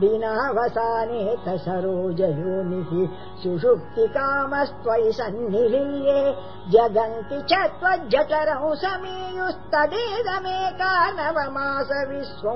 दिनावसानेत सरोजयोनिः सुषुप्तिकामस्त्वयि सन्निलीये जगन्ति च त्वज्जठरौ समीयुस्तदेदमेका नवमास विश्वो